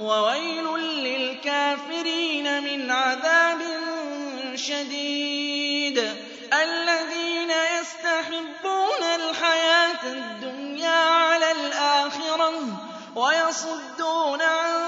وويل للكافرين من عذاب شديد. الذين يستحبون الحياة الدنيا على الآخرة ويصدون عن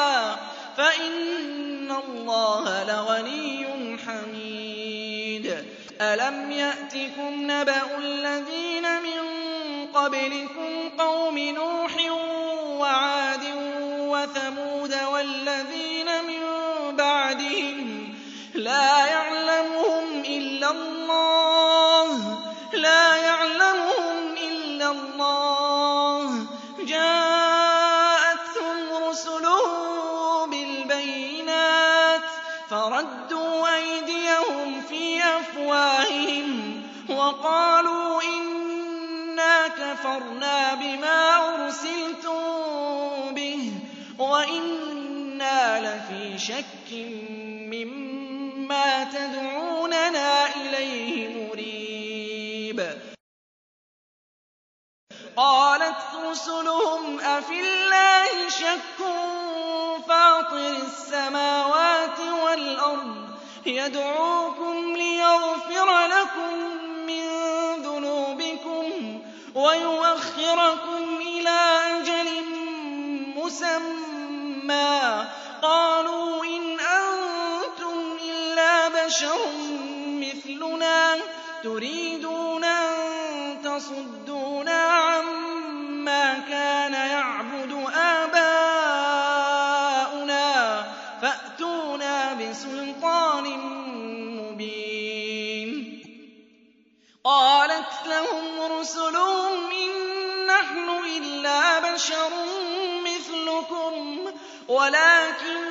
فإن الله لغني حميد. ألم يأتكم نبأ الذين من قبلكم قوم نوح وعاد وثمود شك مما تدعوننا إليه مريب قالت رسلهم أفي الله شك فاطر السماوات والأرض يدعوكم ليغفر لكم من ذنوبكم ويؤخركم إلى أجل مسمى بشر مثلنا تريدون أن تصدونا عما كان يعبد آباؤنا فأتونا بسلطان مبين. قالت لهم رسلهم إن نحن إلا بشر مثلكم ولكن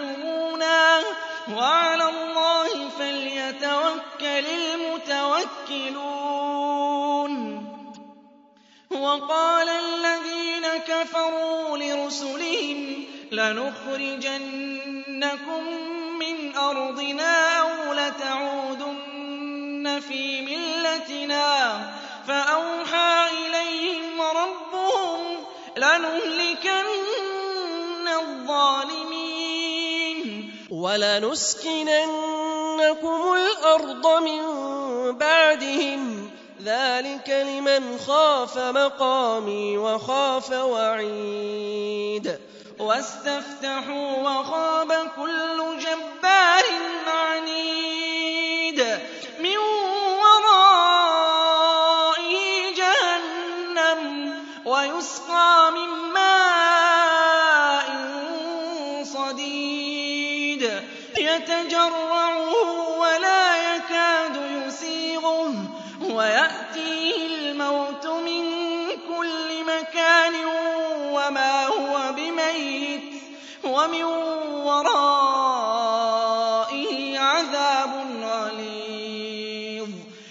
تَكْتُمُونَا ۚ وَعَلَى اللَّهِ فَلْيَتَوَكَّلِ الْمُتَوَكِّلُونَ وَقَالَ الَّذِينَ كَفَرُوا لِرُسُلِهِمْ لَنُخْرِجَنَّكُم مِّنْ أَرْضِنَا أَوْ لَتَعُودُنَّ فِي مِلَّتِنَا ۖ فَأَوْحَىٰ إِلَيْهِمْ رَبُّهُمْ لَنُهْلِكَنَّ وَلَنُسْكِنَنَّكُمُ الْأَرْضَ مِن بَعْدِهِمْ ۚ. ذَٰلِكَ لِمَنْ خَافَ مَقَامِي وَخَافَ وَعِيدِ. وَاسْتَفْتَحُوا وَخَابَ كُلُّ جَبَّارٍ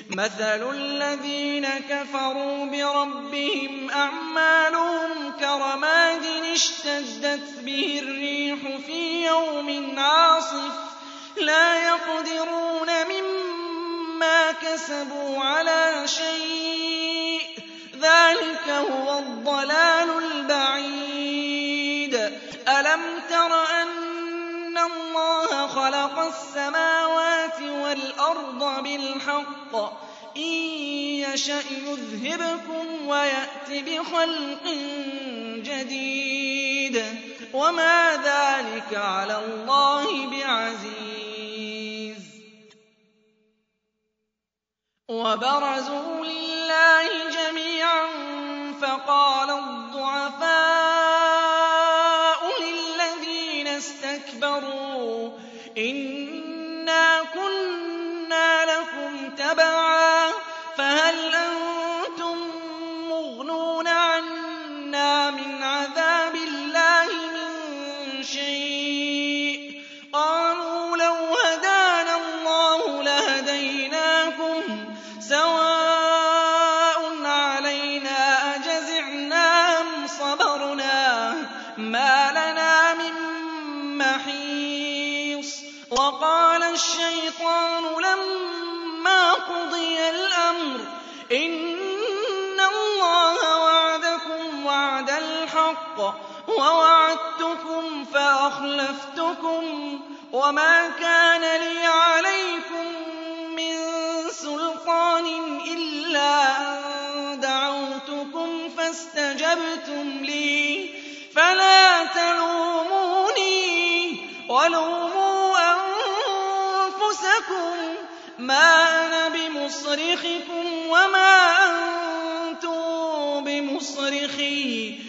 مَّثَلُ الَّذِينَ كَفَرُوا بِرَبِّهِمْ أَعْمَالُهُمْ كَرَمَادٍ اشْتَدَّتْ بِهِ الرِّيحُ فِي يَوْمٍ عَاصِفٍ لَّا يَقْدِرُونَ مِمَّا كَسَبُوا عَلَىٰ شَيْءٍ ۚ ذَٰلِكَ هُوَ الضَّلَالُ الْبَعِيدُ. أَلَمْ تَرَ أَنَّ اللَّهَ خَلَقَ السَّمَاوَاتِ وَالْأَرْضَ بِالْحَقِّ ۚ يَشَأْ يُذْهِبْكُمْ وَيَأْتِ بِخَلْقٍ جَدِيدٍ ۚ وَمَا ذَٰلِكَ عَلَى اللَّهِ بِعَزِيزٍ وَبَرَزُوا لِلَّهِ جَمِيعًا فَقَالَ الضُّعَفَاءُ لِلَّذِينَ اسْتَكْبَرُوا إِنَّا كُنَّا لَكُمْ تَبَعًا الْحَقِّ وَوَعَدتُّكُمْ فَأَخْلَفْتُكُمْ ۖ وَمَا كَانَ لِيَ عَلَيْكُم مِّن سُلْطَانٍ إِلَّا أَن دَعَوْتُكُمْ فَاسْتَجَبْتُمْ لِي ۖ. فَلَا تَلُومُونِي وَلُومُوا أَنفُسَكُم ۖ مَّا أَنَا بِمُصْرِخِكُمْ وَمَا أَنتُم بِمُصْرِخِي ۖ.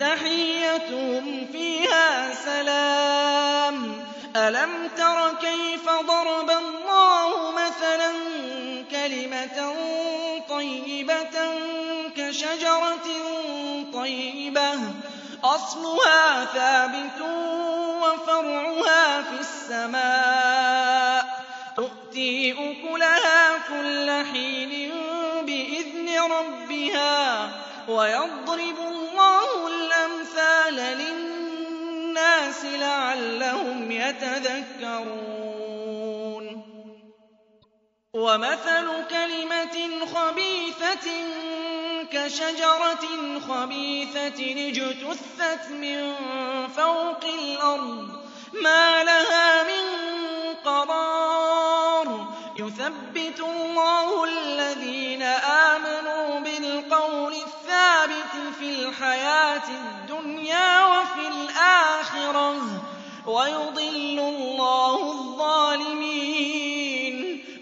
تَحِيَّتُهُمْ فِيهَا سَلَامٌ. أَلَمْ تَرَ كَيْفَ ضَرَبَ اللَّهُ مَثَلًا كَلِمَةً طَيِّبَةً كَشَجَرَةٍ طَيِّبَةٍ؟ أَصْلُهَا ثَابِتٌ وَفَرْعُهَا فِي السَّمَاءِ. تُؤْتِي أُكُلَهَا كُلَّ حِينٍ بِإِذْنِ رَبِّهَا ۗ وَيَضْرِبُ لِلنَّاسِ لَعَلَّهُمْ يَتَذَكَّرُونَ. وَمَثَلُ كَلِمَةٍ خَبِيثَةٍ كَشَجَرَةٍ خَبِيثَةٍ اجْتُثَّتْ مِن فَوْقِ الْأَرْضِ مَا لَهَا مِن قَرَارٍ. يُثَبِّتُ اللَّهُ الَّذِينَ آمَنُوا بِالْقَوْلِ الثابت في الحياة الدنيا وفي الآخرة ويضل الله الظالمين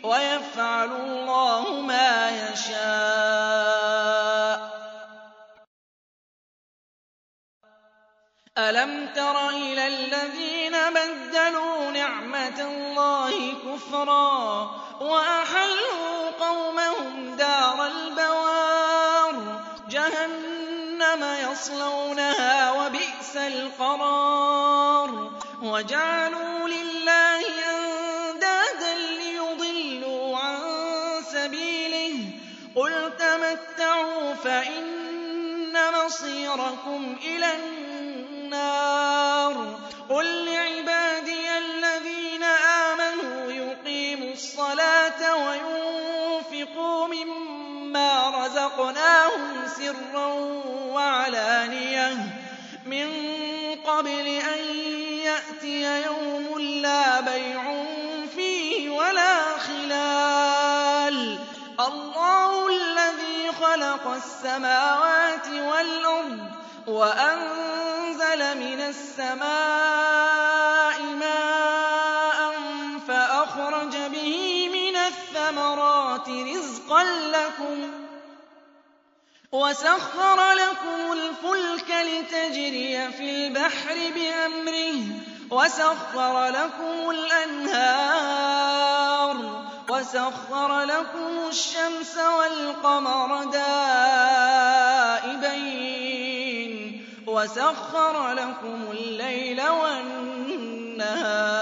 ويفعل الله ما يشاء. ألم تر إلى الذين بدلوا نعمة الله كفرا وأحلوا يَصْلَوْنَهَا ۖ وَبِئْسَ الْقَرَارُ. وَجَعَلُوا لِلَّهِ أَندَادًا لِّيُضِلُّوا عَن سَبِيلِهِ ۚ. قُلْ تَمَتَّعُوا فَإِنَّ مَصِيرَكُمْ إِلَى النَّارِ. قُل لِّعِبَادِيَ الَّذِينَ آمَنُوا يُقِيمُوا الصَّلَاةَ وَيُنفِقُوا مِمَّا رَزَقْنَاهُمْ سِرًّا خَلَقَ السَّمَاوَاتِ وَالْأَرْضَ وَأَنزَلَ مِنَ السَّمَاءِ مَاءً فَأَخْرَجَ بِهِ مِنَ الثَّمَرَاتِ رِزْقًا لَّكُمْ وَسَخَّرَ لَكُمُ الْفُلْكَ لِتَجْرِيَ فِي الْبَحْرِ بِأَمْرِهِ وَسَخَّرَ لَكُمُ الْأَنْهَارَ وَسَخَّرَ لَكُمُ الشَّمْسَ وَالْقَمَرَ دَائِبَيْنِ وَسَخَّرَ لَكُمُ اللَّيْلَ وَالنَّهَارَ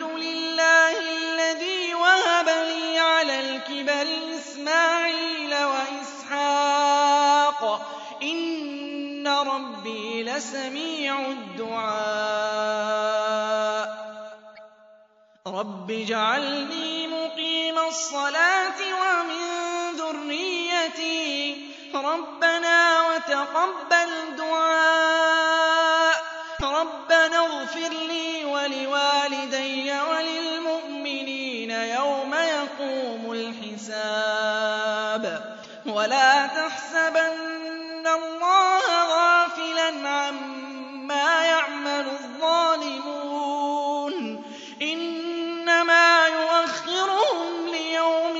إِسْمَاعِيلَ وَإِسْحَاقَ ۚ. إِنَّ رَبِّي لَسَمِيعُ الدُّعَاءِ. رَبِّ اجْعَلْنِي مُقِيمَ الصَّلَاةِ وَمِن ذُرِّيَّتِي ۚ. رَبَّنَا وَتَقَبَّلْ دُعَاءِ. رَبَّنَا اغْفِرْ لِي وَلِوَالِدَيَّ وَلِلْمُؤْمِنِينَ. يَوْمَ يَقُومُ الْحِسَابُ. وَلَا تَحْسَبَنَّ اللَّهَ غَافِلًا عَمَّا يَعْمَلُ الظَّالِمُونَ ۚ. إِنَّمَا يُؤَخِّرُهُمْ لِيَوْمٍ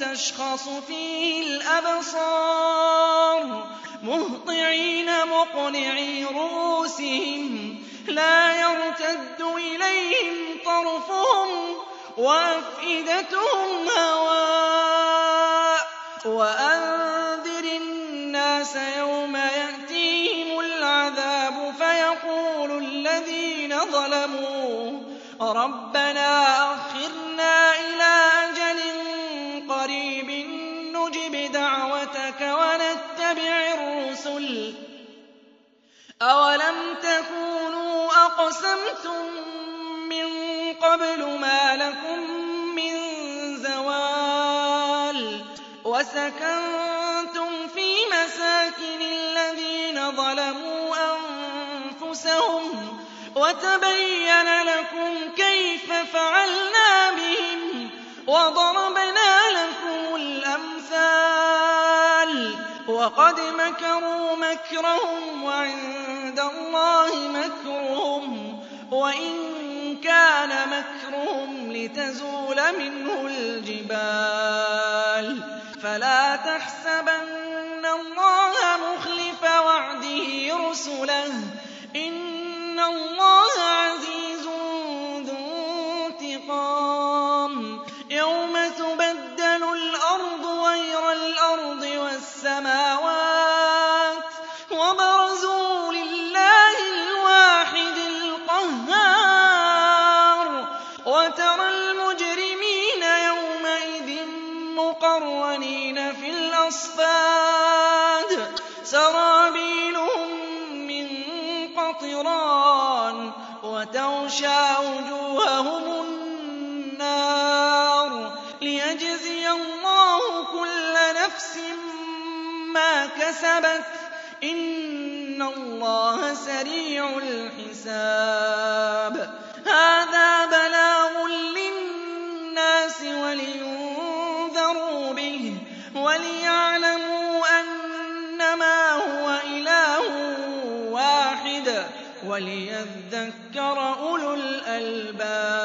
تَشْخَصُ فِيهِ الْأَبْصَارُ. مُهْطِعِينَ مُقْنِعِي رُءُوسِهِمْ لَا يَرْتَدُّ إِلَيْهِمْ طَرْفُهُمْ وَأَفْئِدَتُهُمْ هَوَاءٌ وَأَنذِرِ النَّاسَ يَوْمَ يَأْتِيهِمُ الْعَذَابُ فَيَقُولُ الَّذِينَ ظَلَمُوا رَبَّنَا أَخِّرْنَا إِلَىٰ أَجَلٍ قَرِيبٍ نُّجِبْ دَعْوَتَكَ وَنَتَّبِعِ الرُّسُلَ ۗ. أَوَلَمْ تَكُونُوا أَقْسَمْتُم قَبْلُ مَا لَكُم مِّن زَوَالٍ وَسَكَنتُمْ فِي مَسَاكِنِ الَّذِينَ ظَلَمُوا أَنفُسَهُمْ وَتَبَيَّنَ لَكُمْ كَيْفَ فَعَلْنَا بِهِمْ وَضَرَبْنَا لَكُمُ الْأَمْثَالَ وَقَدْ مَكَرُوا مَكْرَهُمْ وَعِندَ اللَّهِ مَكْرُهُمْ وَإِن كَانَ مَكْرُهُمْ لِتَزُولَ مِنْهُ الْجِبَالُ. فَلَا تَحْسَبَنَّ اللَّهَ مُخْلِفَ وَعْدِهِ رُسُلَهُ ۗ. إِنَّ اللَّهَ نَفْسٍ مَّا كَسَبَتْ ۚ إِنَّ اللَّهَ سَرِيعُ الْحِسَابِ. هَٰذَا بَلَاغٌ لِّلنَّاسِ وَلِيُنذَرُوا بِهِ وَلِيَعْلَمُوا أَنَّمَا هُوَ إِلَٰهٌ وَاحِدٌ وَلِيَذَّكَّرَ أُولُو الْأَلْبَابِ.